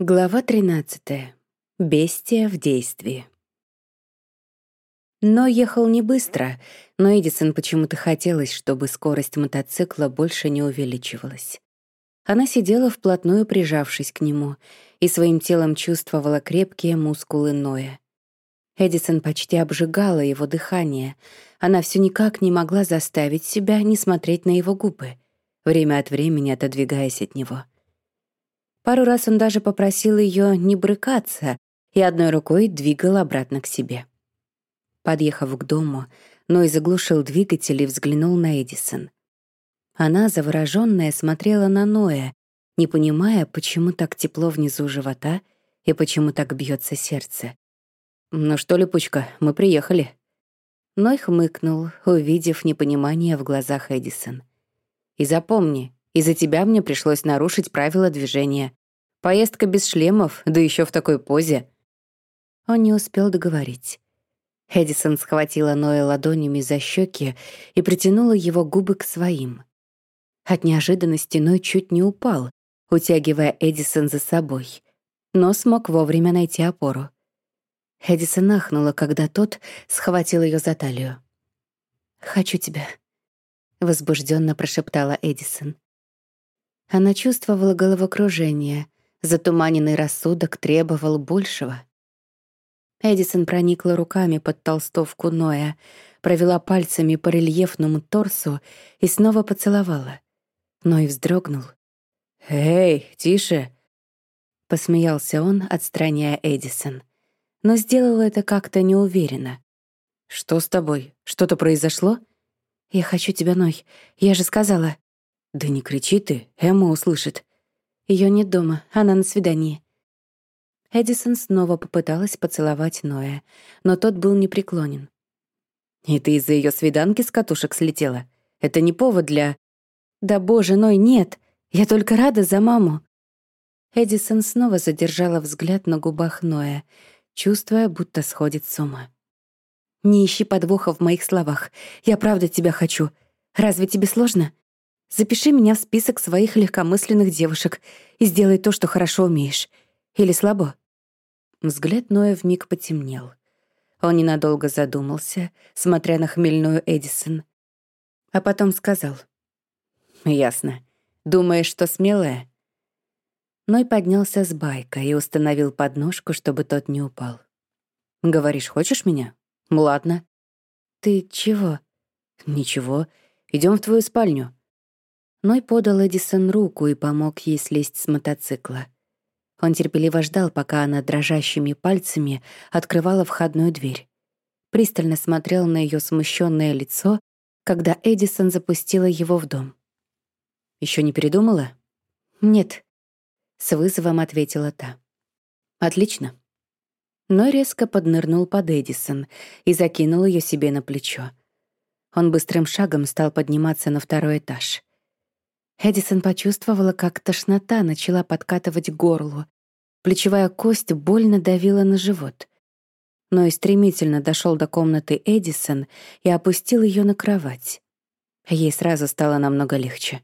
Глава 13. Бестия в действии. Но ехал не быстро, но Эдисон почему-то хотелось, чтобы скорость мотоцикла больше не увеличивалась. Она сидела вплотную, прижавшись к нему, и своим телом чувствовала крепкие мускулы Ноя. Эдисон почти обжигала его дыхание. Она все никак не могла заставить себя не смотреть на его губы, время от времени отодвигаясь от него — Пару раз он даже попросил ее не брыкаться и одной рукой двигал обратно к себе. Подъехав к дому, Ной заглушил двигатель и взглянул на Эдисон. Она, заворожённая, смотрела на Ноя, не понимая, почему так тепло внизу живота и почему так бьется сердце. «Ну что, Липучка, мы приехали». Ной хмыкнул, увидев непонимание в глазах Эдисон. «И запомни, из-за тебя мне пришлось нарушить правила движения. Поездка без шлемов, да еще в такой позе. Он не успел договорить. Эдисон схватила Ноя ладонями за щеки и притянула его губы к своим. От неожиданности Ной чуть не упал, утягивая Эдисон за собой, но смог вовремя найти опору. Эдисон ахнула, когда тот схватил ее за талию. «Хочу тебя», — возбужденно прошептала Эдисон. Она чувствовала головокружение — Затуманенный рассудок требовал большего. Эдисон проникла руками под толстовку Ноя, провела пальцами по рельефному торсу и снова поцеловала. Ной вздрогнул. «Эй, тише!» Посмеялся он, отстраняя Эдисон. Но сделал это как-то неуверенно. «Что с тобой? Что-то произошло?» «Я хочу тебя, Ной. Я же сказала». «Да не кричи ты, Эмма услышит». Ее нет дома, она на свидании». Эдисон снова попыталась поцеловать Ноя, но тот был непреклонен. «И ты из-за ее свиданки с катушек слетела? Это не повод для...» «Да боже, Ной, нет! Я только рада за маму!» Эдисон снова задержала взгляд на губах Ноя, чувствуя, будто сходит с ума. «Не ищи подвоха в моих словах. Я правда тебя хочу. Разве тебе сложно? Запиши меня в список своих легкомысленных девушек и сделай то, что хорошо умеешь. Или слабо?» Взгляд Ноя вмиг потемнел. Он ненадолго задумался, смотря на хмельную Эдисон. А потом сказал. «Ясно. Думаешь, что смелая?» Ной поднялся с байка и установил подножку, чтобы тот не упал. «Говоришь, хочешь меня? Ладно». «Ты чего?» «Ничего. Идем в твою спальню. Ной подал Эдисон руку и помог ей слезть с мотоцикла. Он терпеливо ждал, пока она дрожащими пальцами открывала входную дверь. Пристально смотрел на ее смущенное лицо, когда Эдисон запустила его в дом. Еще не передумала? Нет. С вызовом ответила та. Отлично. Ной резко поднырнул под Эдисон и закинул ее себе на плечо. Он быстрым шагом стал подниматься на второй этаж. Эдисон почувствовала, как тошнота начала подкатывать к горлу. Плечевая кость больно давила на живот. Но и стремительно дошел до комнаты Эдисон и опустил ее на кровать. Ей сразу стало намного легче.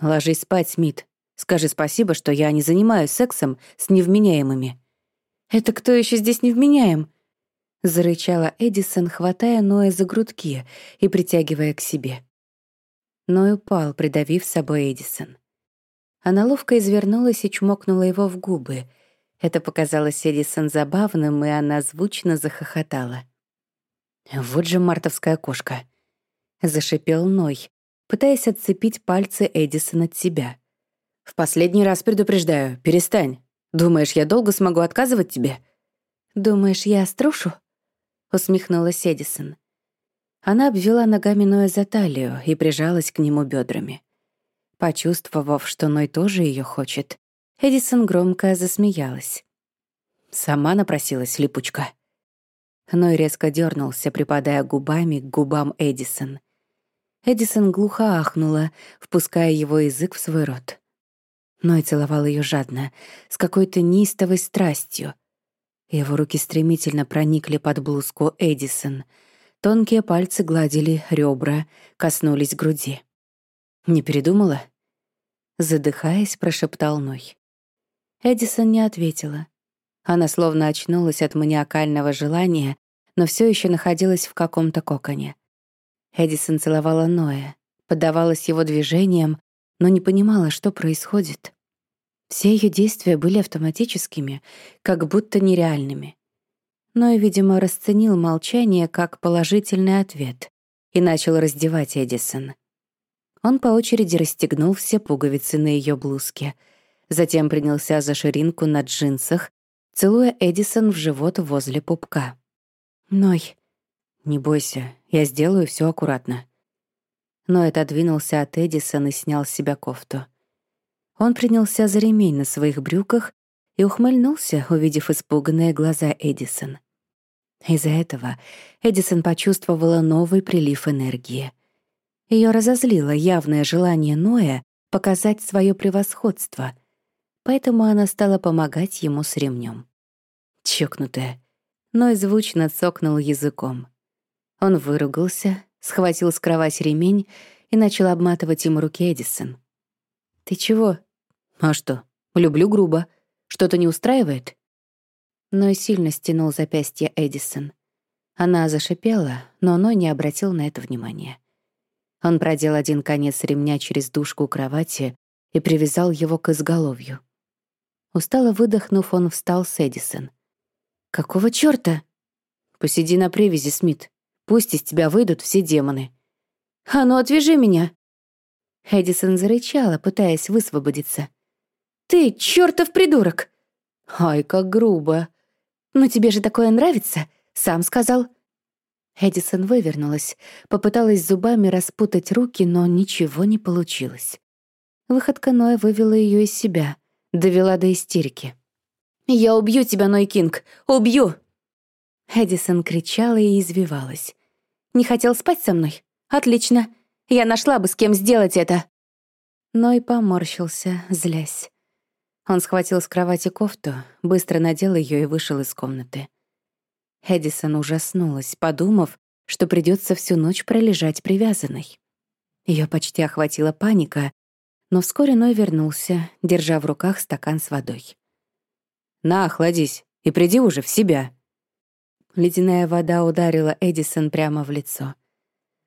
«Ложись спать, Смит. Скажи спасибо, что я не занимаюсь сексом с невменяемыми». «Это кто еще здесь невменяем?» Зарычала Эдисон, хватая Ноя за грудки и притягивая к себе но и упал, придавив собой Эдисон. Она ловко извернулась и чмокнула его в губы. Это показалось Эдисон забавным, и она звучно захохотала. «Вот же мартовская кошка!» — зашипел Ной, пытаясь отцепить пальцы Эдисон от себя. «В последний раз предупреждаю, перестань. Думаешь, я долго смогу отказывать тебе?» «Думаешь, я струшу?» — усмехнулась Эдисон. Она обвела ногами Ноя за талию и прижалась к нему бедрами. Почувствовав, что Ной тоже ее хочет, Эдисон громко засмеялась. Сама напросилась липучка. Ной резко дернулся, припадая губами к губам Эдисон. Эдисон глухо ахнула, впуская его язык в свой рот. Ной целовал ее жадно, с какой-то неистовой страстью. Его руки стремительно проникли под блузку Эдисон — Тонкие пальцы гладили ребра, коснулись груди. «Не передумала?» Задыхаясь, прошептал Ной. Эдисон не ответила. Она словно очнулась от маниакального желания, но все еще находилась в каком-то коконе. Эдисон целовала Ноя, поддавалась его движениям, но не понимала, что происходит. Все ее действия были автоматическими, как будто нереальными. Ной, видимо, расценил молчание как положительный ответ и начал раздевать Эдисон. Он по очереди расстегнул все пуговицы на ее блузке, затем принялся за ширинку на джинсах, целуя Эдисон в живот возле пупка. «Ной, не бойся, я сделаю все аккуратно». Ной отодвинулся от Эдисон и снял с себя кофту. Он принялся за ремень на своих брюках и ухмыльнулся, увидев испуганные глаза Эдисон. Из-за этого Эдисон почувствовала новый прилив энергии. Ее разозлило явное желание Ноя показать свое превосходство, поэтому она стала помогать ему с ремнем. Чокнутая. Ной звучно цокнул языком. Он выругался, схватил с кровати ремень и начал обматывать ему руки Эдисон. «Ты чего?» «А что? Люблю грубо. Что-то не устраивает?» Ной сильно стянул запястье Эдисон. Она зашипела, но Ной не обратил на это внимания. Он продел один конец ремня через дужку кровати и привязал его к изголовью. Устало выдохнув, он встал с Эдисон. «Какого чёрта?» «Посиди на привязи, Смит. Пусть из тебя выйдут все демоны». «А ну, отвяжи меня!» Эдисон зарычала, пытаясь высвободиться. «Ты чёртов придурок!» «Ай, как грубо!» «Но тебе же такое нравится?» «Сам сказал». Эдисон вывернулась, попыталась зубами распутать руки, но ничего не получилось. Выходка Ноя вывела ее из себя, довела до истерики. «Я убью тебя, Ной Кинг! Убью!» Эдисон кричала и извивалась. «Не хотел спать со мной? Отлично! Я нашла бы, с кем сделать это!» Ной поморщился, злясь. Он схватил с кровати кофту, быстро надел ее и вышел из комнаты. Эдисон ужаснулась, подумав, что придется всю ночь пролежать привязанной. Ее почти охватила паника, но вскоре Ной вернулся, держа в руках стакан с водой. «На, охладись, и приди уже в себя». Ледяная вода ударила Эдисон прямо в лицо.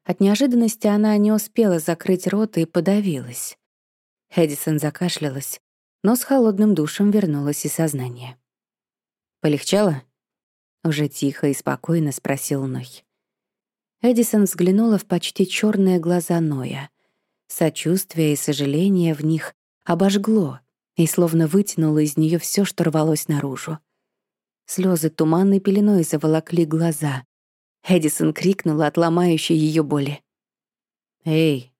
От неожиданности она не успела закрыть рот и подавилась. Эдисон закашлялась, но с холодным душем вернулось и сознание. «Полегчало?» — уже тихо и спокойно спросил Ной. Эдисон взглянула в почти черные глаза Ноя. Сочувствие и сожаление в них обожгло и словно вытянуло из нее все, что рвалось наружу. Слезы туманной пеленой заволокли глаза. Эдисон крикнула от ломающей ее боли. «Эй,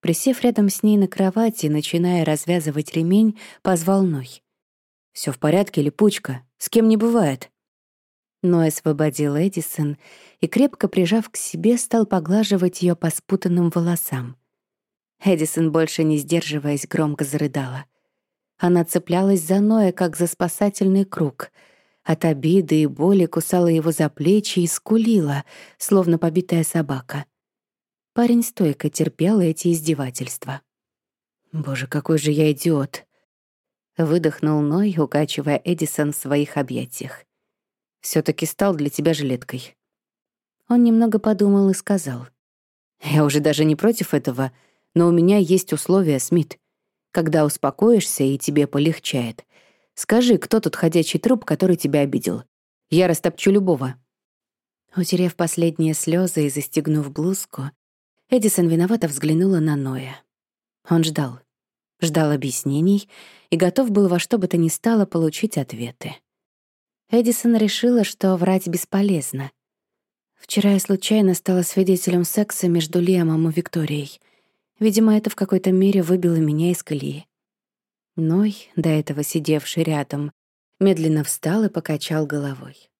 Присев рядом с ней на кровати, начиная развязывать ремень, позвал Ной. «Всё в порядке, липучка? С кем не бывает?» Ной освободил Эдисон и, крепко прижав к себе, стал поглаживать её по спутанным волосам. Эдисон, больше не сдерживаясь, громко зарыдала. Она цеплялась за Ноя, как за спасательный круг. От обиды и боли кусала его за плечи и скулила, словно побитая собака. Парень стойко терпел эти издевательства. «Боже, какой же я идиот!» Выдохнул Ной, укачивая Эдисон в своих объятиях. все таки стал для тебя жилеткой». Он немного подумал и сказал. «Я уже даже не против этого, но у меня есть условия, Смит. Когда успокоишься и тебе полегчает, скажи, кто тот ходячий труп, который тебя обидел. Я растопчу любого». Утерев последние слезы и застегнув блузку, Эдисон виновато взглянула на Ноя. Он ждал. Ждал объяснений и готов был во что бы то ни стало получить ответы. Эдисон решила, что врать бесполезно. Вчера я случайно стала свидетелем секса между Лиамом и Викторией. Видимо, это в какой-то мере выбило меня из колеи. Ной, до этого сидевший рядом, медленно встал и покачал головой.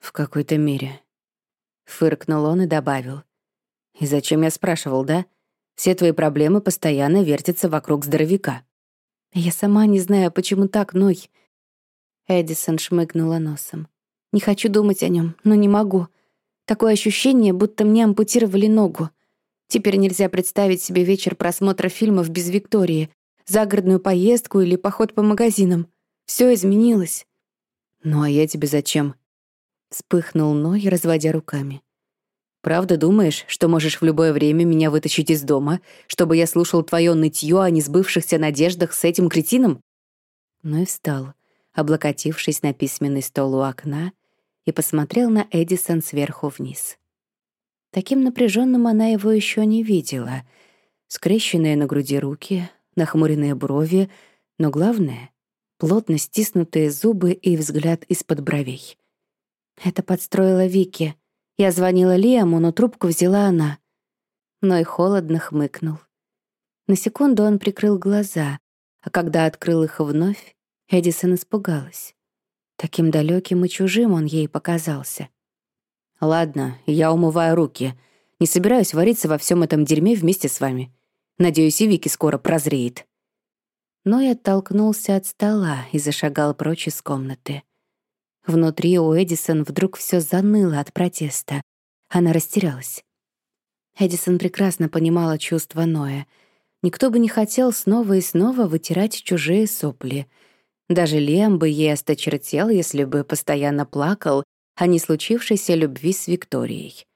«В какой-то мере». Фыркнул он и добавил — и зачем я спрашивал, да? Все твои проблемы постоянно вертятся вокруг здоровяка. Я сама не знаю, почему так, Ной. Эдисон шмыгнула носом. Не хочу думать о нем, но не могу. Такое ощущение, будто мне ампутировали ногу. Теперь нельзя представить себе вечер просмотра фильмов без Виктории, загородную поездку или поход по магазинам. Все изменилось». «Ну а я тебе зачем?» Вспыхнул Ной, разводя руками. «Правда думаешь, что можешь в любое время меня вытащить из дома, чтобы я слушал твое нытье о несбывшихся надеждах с этим кретином?» Ной встал, облокотившись на письменный стол у окна, и посмотрел на Эдисон сверху вниз. Таким напряженным она его еще не видела. Скрещенные на груди руки, нахмуренные брови, но главное — плотно стиснутые зубы и взгляд из-под бровей. Это подстроила Вики. Я звонила Лиаму, но трубку взяла она. Но и холодно хмыкнул. На секунду он прикрыл глаза, а когда открыл их вновь, Эдисон испугалась. Таким далеким и чужим он ей показался. «Ладно, я умываю руки. Не собираюсь вариться во всем этом дерьме вместе с вами. Надеюсь, и Вики скоро прозреет». Но и оттолкнулся от стола и зашагал прочь из комнаты. Внутри у Эдисон вдруг все заныло от протеста. Она растерялась. Эдисон прекрасно понимала чувства Ноя. Никто бы не хотел снова и снова вытирать чужие сопли. Даже Лем бы ей осточертел, если бы постоянно плакал о не случившейся любви с Викторией.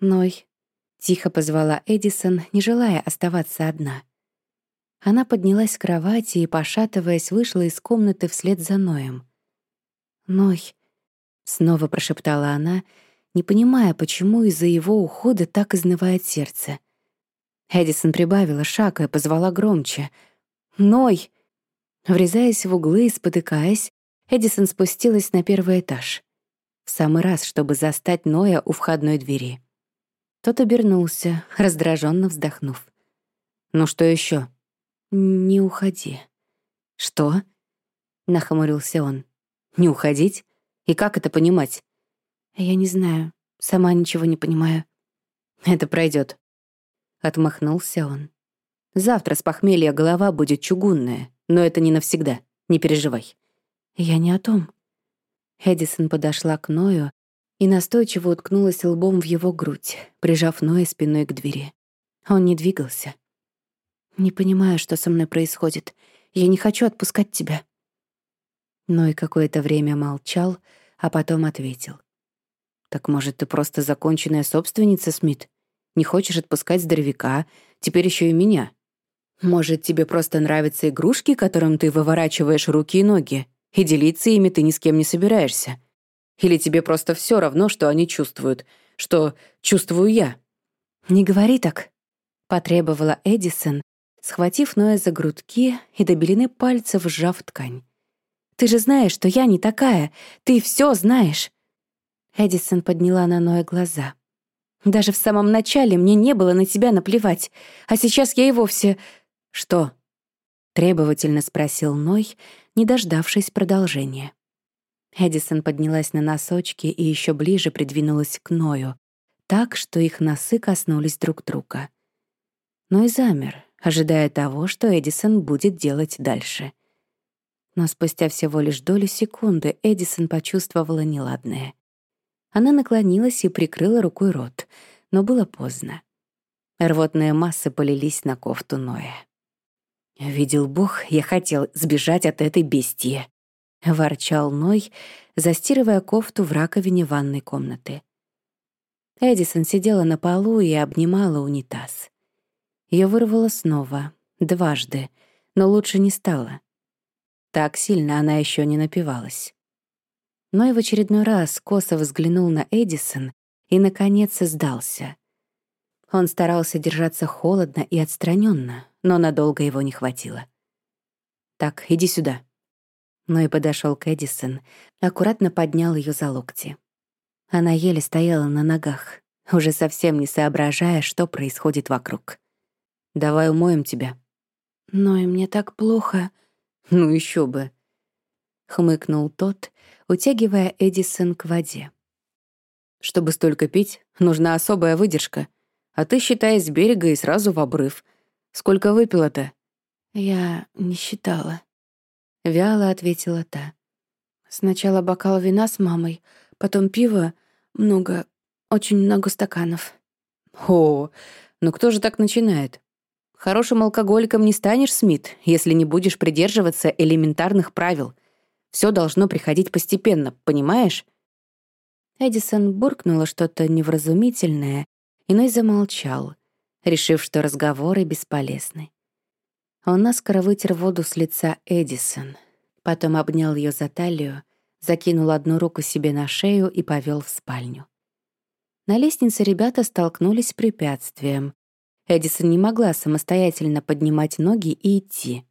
«Ной», — тихо позвала Эдисон, не желая оставаться одна. Она поднялась с кровати и, пошатываясь, вышла из комнаты вслед за Ноем. «Ной», — снова прошептала она, не понимая, почему из-за его ухода так изнывает сердце. Эдисон прибавила шаг и позвала громче. «Ной!» Врезаясь в углы и спотыкаясь, Эдисон спустилась на первый этаж. В самый раз, чтобы застать Ноя у входной двери. Тот обернулся, раздраженно вздохнув. «Ну что еще? «Не уходи». «Что?» — нахмурился он. Не уходить? И как это понимать? Я не знаю. Сама ничего не понимаю. Это пройдет. Отмахнулся он. Завтра с похмелья голова будет чугунная, но это не навсегда. Не переживай. Я не о том. Эдисон подошла к Ною и настойчиво уткнулась лбом в его грудь, прижав Ноя спиной к двери. Он не двигался. «Не понимаю, что со мной происходит. Я не хочу отпускать тебя». Но и какое-то время молчал, а потом ответил. «Так, может, ты просто законченная собственница, Смит? Не хочешь отпускать здоровяка, теперь еще и меня? Может, тебе просто нравятся игрушки, которым ты выворачиваешь руки и ноги, и делиться ими ты ни с кем не собираешься? Или тебе просто все равно, что они чувствуют, что чувствую я?» «Не говори так», — потребовала Эдисон, схватив Ноя за грудки и до белины пальцев сжав ткань. Ты же знаешь, что я не такая. Ты все знаешь». Эдисон подняла на Ноя глаза. «Даже в самом начале мне не было на тебя наплевать, а сейчас я и вовсе...» «Что?» — требовательно спросил Ной, не дождавшись продолжения. Эдисон поднялась на носочки и еще ближе придвинулась к Ною, так, что их носы коснулись друг друга. Ной замер, ожидая того, что Эдисон будет делать дальше — но спустя всего лишь долю секунды Эдисон почувствовала неладное. Она наклонилась и прикрыла рукой рот, но было поздно. Рвотные массы полились на кофту Ноя. «Видел Бог, я хотел сбежать от этой бестии», — ворчал Ной, застирывая кофту в раковине ванной комнаты. Эдисон сидела на полу и обнимала унитаз. Ее вырвало снова, дважды, но лучше не стало. Так сильно она еще не напивалась. Но и в очередной раз косо взглянул на Эдисон и, наконец, сдался. Он старался держаться холодно и отстраненно, но надолго его не хватило. «Так, иди сюда». Но и подошел к Эдисон, аккуратно поднял ее за локти. Она еле стояла на ногах, уже совсем не соображая, что происходит вокруг. «Давай умоем тебя». «Но и мне так плохо», «Ну еще бы», — хмыкнул тот, утягивая Эдисон к воде. «Чтобы столько пить, нужна особая выдержка. А ты, считай, с берега и сразу в обрыв. Сколько выпила-то?» «Я не считала», — вяло ответила та. «Сначала бокал вина с мамой, потом пиво, много, очень много стаканов». «О, ну кто же так начинает? Хорошим алкоголиком не станешь, Смит, если не будешь придерживаться элементарных правил. Все должно приходить постепенно, понимаешь? Эдисон буркнула что-то невразумительное, иной замолчал, решив, что разговоры бесполезны. Он наскоро вытер воду с лица Эдисон, потом обнял ее за талию, закинул одну руку себе на шею и повел в спальню. На лестнице ребята столкнулись с препятствием. Эдисон не могла самостоятельно поднимать ноги и идти.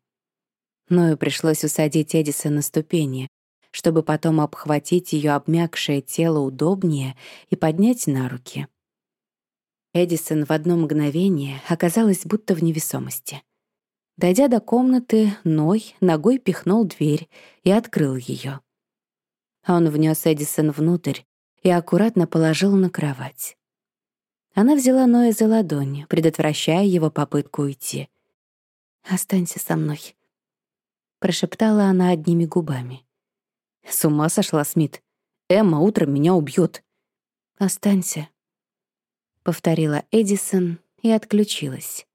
Ною пришлось усадить Эдисон на ступени, чтобы потом обхватить ее обмякшее тело удобнее и поднять на руки. Эдисон в одно мгновение оказалась будто в невесомости. Дойдя до комнаты, Ной ногой пихнул дверь и открыл ее. Он внес Эдисон внутрь и аккуратно положил на кровать. Она взяла Ноя за ладонь, предотвращая его попытку уйти. «Останься со мной», — прошептала она одними губами. С ума сошла Смит. Эмма утром меня убьет. «Останься», — повторила Эдисон и отключилась.